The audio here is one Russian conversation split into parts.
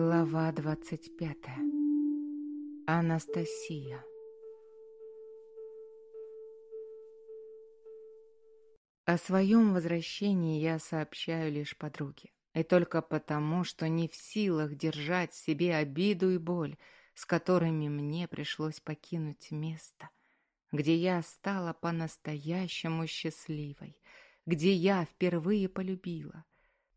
Глава двадцать пятая. Анастасия. О своем возвращении я сообщаю лишь подруге. И только потому, что не в силах держать в себе обиду и боль, с которыми мне пришлось покинуть место, где я стала по-настоящему счастливой, где я впервые полюбила.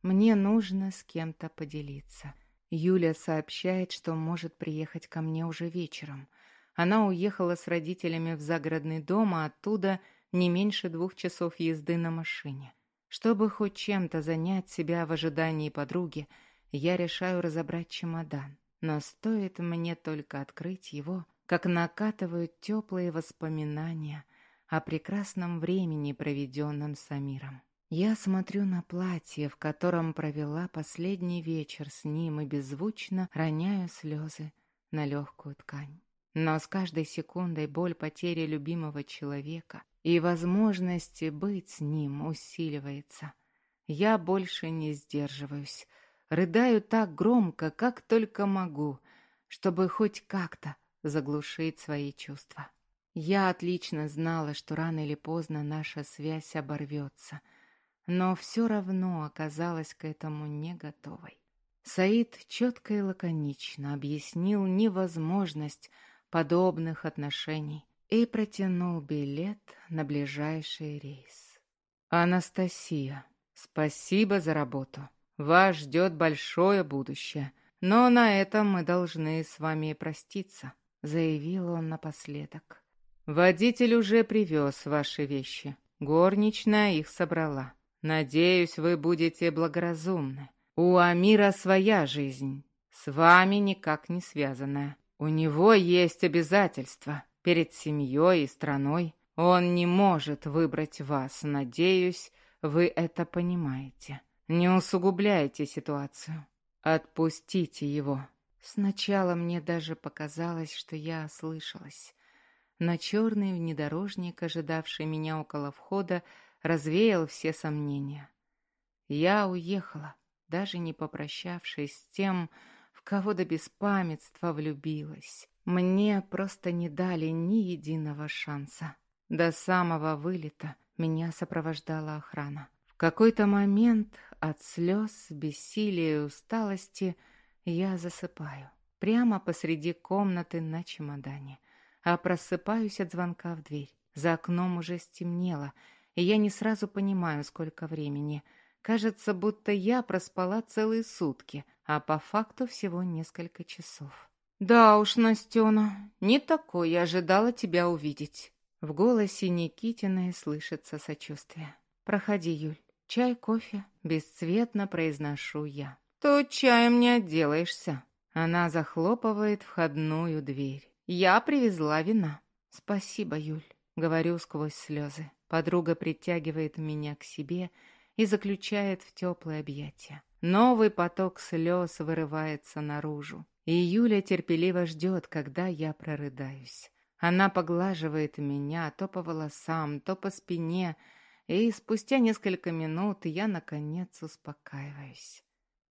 Мне нужно с кем-то поделиться. Юля сообщает, что может приехать ко мне уже вечером. Она уехала с родителями в загородный дом, а оттуда не меньше двух часов езды на машине. Чтобы хоть чем-то занять себя в ожидании подруги, я решаю разобрать чемодан. Но стоит мне только открыть его, как накатывают теплые воспоминания о прекрасном времени, проведенном с Амиром. Я смотрю на платье, в котором провела последний вечер с ним и беззвучно роняю слезы на легкую ткань. Но с каждой секундой боль потери любимого человека и возможности быть с ним усиливается. Я больше не сдерживаюсь, рыдаю так громко, как только могу, чтобы хоть как-то заглушить свои чувства. Я отлично знала, что рано или поздно наша связь оборвется — но все равно оказалась к этому не готовой. Саид четко и лаконично объяснил невозможность подобных отношений и протянул билет на ближайший рейс. «Анастасия, спасибо за работу. Вас ждет большое будущее, но на этом мы должны с вами проститься», — заявил он напоследок. «Водитель уже привез ваши вещи. Горничная их собрала. Надеюсь, вы будете благоразумны. У Амира своя жизнь, с вами никак не связанная. У него есть обязательства перед семьей и страной. Он не может выбрать вас, надеюсь, вы это понимаете. Не усугубляйте ситуацию. Отпустите его. Сначала мне даже показалось, что я ослышалась. Но черный внедорожник, ожидавший меня около входа, развеял все сомнения. Я уехала, даже не попрощавшись с тем, в кого до беспамятства влюбилась. Мне просто не дали ни единого шанса. До самого вылета меня сопровождала охрана. В какой-то момент от слез, бессилия и усталости я засыпаю. Прямо посреди комнаты на чемодане. А просыпаюсь от звонка в дверь. За окном уже стемнело, и я не сразу понимаю, сколько времени. Кажется, будто я проспала целые сутки, а по факту всего несколько часов. «Да уж, Настена, не такой я ожидала тебя увидеть». В голосе Никитиной слышится сочувствие. «Проходи, Юль. Чай, кофе?» Бесцветно произношу я. «Тут чаем не отделаешься». Она захлопывает входную дверь. «Я привезла вина». «Спасибо, Юль», — говорю сквозь слезы. Подруга притягивает меня к себе и заключает в теплое объятие. Новый поток слез вырывается наружу. И Юля терпеливо ждет, когда я прорыдаюсь. Она поглаживает меня то по волосам, то по спине, и спустя несколько минут я, наконец, успокаиваюсь.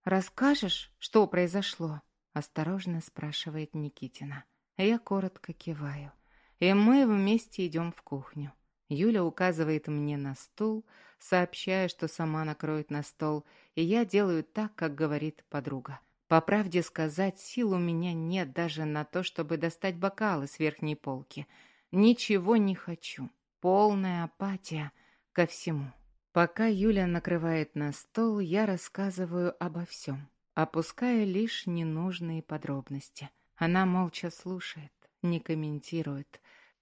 «Расскажешь, что произошло?» — осторожно спрашивает Никитина. Я коротко киваю, и мы вместе идем в кухню. Юля указывает мне на стул, сообщая, что сама накроет на стол, и я делаю так, как говорит подруга. По правде сказать, сил у меня нет даже на то, чтобы достать бокалы с верхней полки. Ничего не хочу. Полная апатия ко всему. Пока Юля накрывает на стол, я рассказываю обо всем, опуская лишь ненужные подробности. Она молча слушает, не комментирует,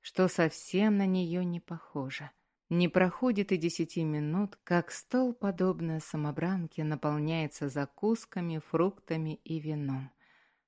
что совсем на нее не похоже. Не проходит и десяти минут, как стол, подобно самобранке, наполняется закусками, фруктами и вином.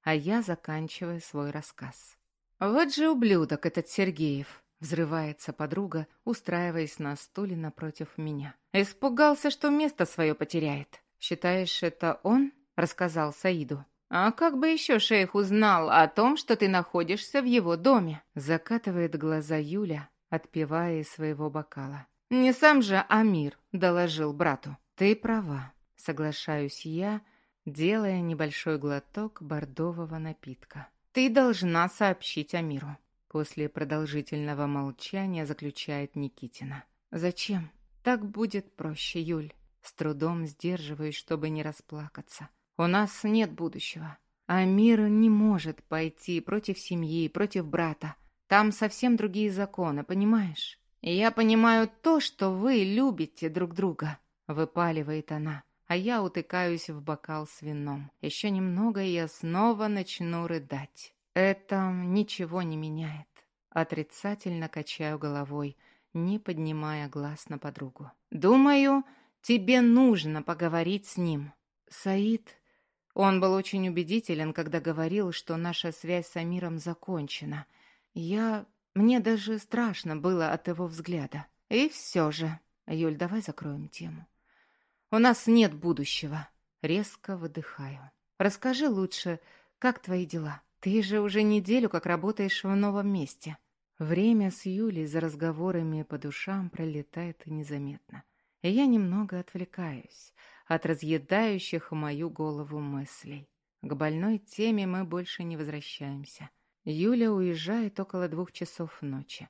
А я заканчиваю свой рассказ. «Вот же ублюдок этот Сергеев!» — взрывается подруга, устраиваясь на стуле напротив меня. «Испугался, что место свое потеряет. Считаешь, это он?» — рассказал Саиду. «А как бы еще шейх узнал о том, что ты находишься в его доме?» Закатывает глаза Юля, отпивая из своего бокала. «Не сам же Амир доложил брату». «Ты права», — соглашаюсь я, делая небольшой глоток бордового напитка. «Ты должна сообщить Амиру», — после продолжительного молчания заключает Никитина. «Зачем? Так будет проще, Юль. С трудом сдерживаюсь, чтобы не расплакаться. У нас нет будущего. Амир не может пойти против семьи, против брата. Там совсем другие законы, понимаешь? я понимаю то, что вы любите друг друга», — выпаливает она а я утыкаюсь в бокал с вином. Еще немного, и я снова начну рыдать. Это ничего не меняет. Отрицательно качаю головой, не поднимая глаз на подругу. Думаю, тебе нужно поговорить с ним. Саид... Он был очень убедителен, когда говорил, что наша связь с Амиром закончена. Я... Мне даже страшно было от его взгляда. И все же... Юль, давай закроем тему. У нас нет будущего. Резко выдыхаю. Расскажи лучше, как твои дела? Ты же уже неделю как работаешь в новом месте. Время с Юлей за разговорами по душам пролетает незаметно. И я немного отвлекаюсь от разъедающих мою голову мыслей. К больной теме мы больше не возвращаемся. Юля уезжает около двух часов ночи.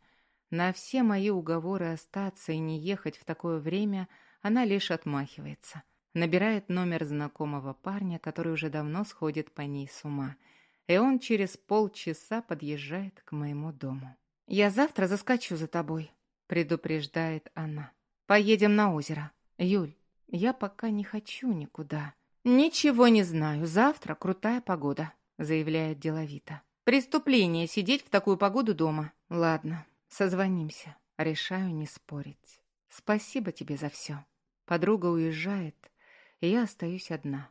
На все мои уговоры остаться и не ехать в такое время – она лишь отмахивается. Набирает номер знакомого парня, который уже давно сходит по ней с ума. И он через полчаса подъезжает к моему дому. «Я завтра заскочу за тобой», — предупреждает она. «Поедем на озеро. Юль, я пока не хочу никуда». «Ничего не знаю. Завтра крутая погода», — заявляет деловито. «Преступление сидеть в такую погоду дома». «Ладно, созвонимся. Решаю не спорить. Спасибо тебе за все». Подруга уезжает, и я остаюсь одна.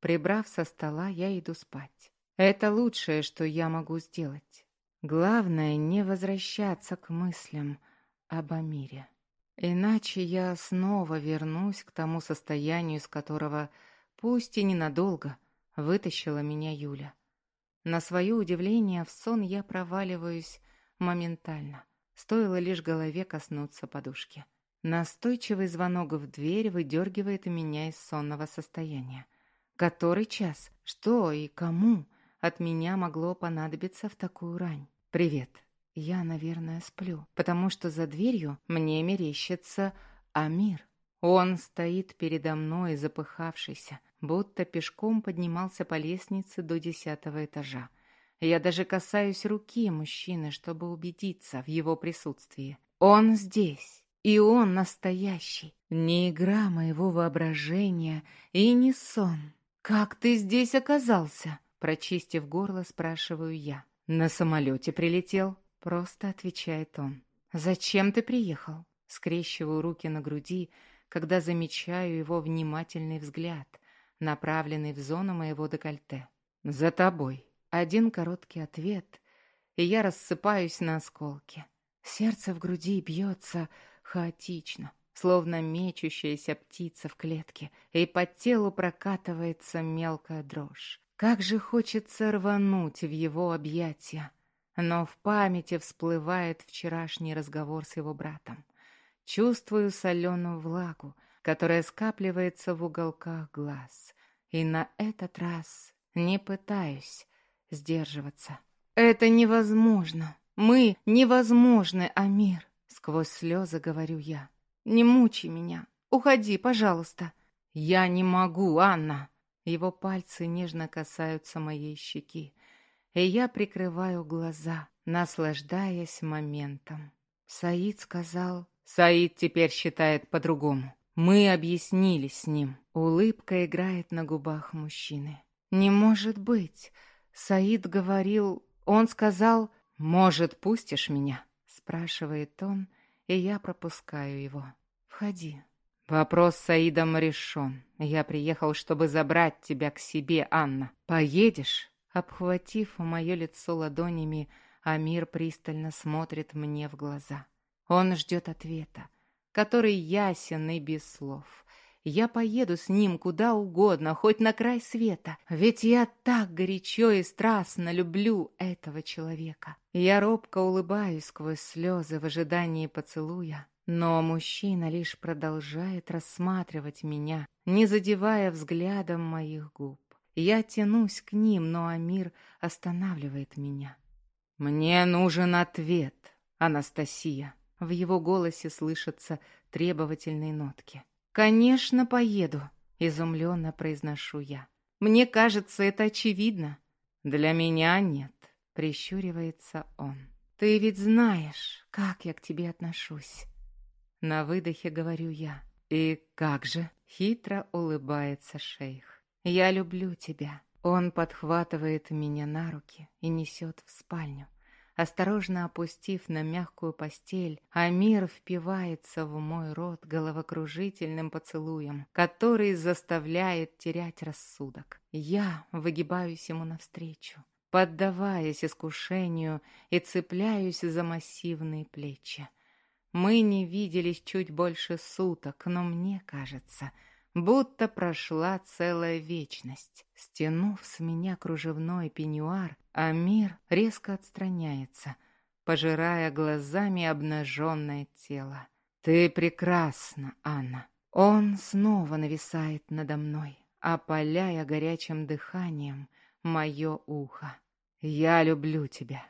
Прибрав со стола, я иду спать. Это лучшее, что я могу сделать. Главное, не возвращаться к мыслям об Амире. Иначе я снова вернусь к тому состоянию, из которого, пусть и ненадолго, вытащила меня Юля. На свое удивление, в сон я проваливаюсь моментально. Стоило лишь голове коснуться подушки. Настойчивый звонок в дверь выдергивает меня из сонного состояния. Который час? Что и кому от меня могло понадобиться в такую рань? Привет. Я, наверное, сплю, потому что за дверью мне мерещится Амир. Он стоит передо мной, запыхавшийся, будто пешком поднимался по лестнице до десятого этажа. Я даже касаюсь руки мужчины, чтобы убедиться в его присутствии. Он здесь. И он настоящий, не игра моего воображения и не сон. «Как ты здесь оказался?» Прочистив горло, спрашиваю я. «На самолете прилетел?» Просто отвечает он. «Зачем ты приехал?» Скрещиваю руки на груди, когда замечаю его внимательный взгляд, направленный в зону моего декольте. «За тобой». Один короткий ответ, и я рассыпаюсь на осколки. Сердце в груди бьется, хаотично, словно мечущаяся птица в клетке, и по телу прокатывается мелкая дрожь. Как же хочется рвануть в его объятия. Но в памяти всплывает вчерашний разговор с его братом. Чувствую соленую влагу, которая скапливается в уголках глаз. И на этот раз не пытаюсь сдерживаться. Это невозможно. Мы невозможны, Амир. Сквозь слезы говорю я. «Не мучи меня. Уходи, пожалуйста». «Я не могу, Анна!» Его пальцы нежно касаются моей щеки, и я прикрываю глаза, наслаждаясь моментом. Саид сказал... Саид теперь считает по-другому. Мы объяснились с ним. Улыбка играет на губах мужчины. «Не может быть!» Саид говорил... Он сказал... «Может, пустишь меня?» спрашивает он, и я пропускаю его. «Входи». «Вопрос с Саидом решен. Я приехал, чтобы забрать тебя к себе, Анна. Поедешь?» Обхватив мое лицо ладонями, Амир пристально смотрит мне в глаза. Он ждет ответа, который ясен и без слов. Я поеду с ним куда угодно, хоть на край света, ведь я так горячо и страстно люблю этого человека. Я робко улыбаюсь сквозь слезы в ожидании поцелуя, но мужчина лишь продолжает рассматривать меня, не задевая взглядом моих губ. Я тянусь к ним, но Амир останавливает меня. «Мне нужен ответ, Анастасия». В его голосе слышатся требовательные нотки. «Конечно, поеду», — изумленно произношу я. «Мне кажется, это очевидно». «Для меня нет», — прищуривается он. «Ты ведь знаешь, как я к тебе отношусь». На выдохе говорю я. «И как же?» — хитро улыбается шейх. «Я люблю тебя». Он подхватывает меня на руки и несет в спальню. Осторожно опустив на мягкую постель, Амир впивается в мой рот головокружительным поцелуем, который заставляет терять рассудок. Я выгибаюсь ему навстречу, поддаваясь искушению и цепляюсь за массивные плечи. Мы не виделись чуть больше суток, но мне кажется, будто прошла целая вечность. Стянув с меня кружевной пеньюар, Амир резко отстраняется, пожирая глазами обнаженное тело. «Ты прекрасна, Анна!» Он снова нависает надо мной, опаляя горячим дыханием мое ухо. «Я люблю тебя!»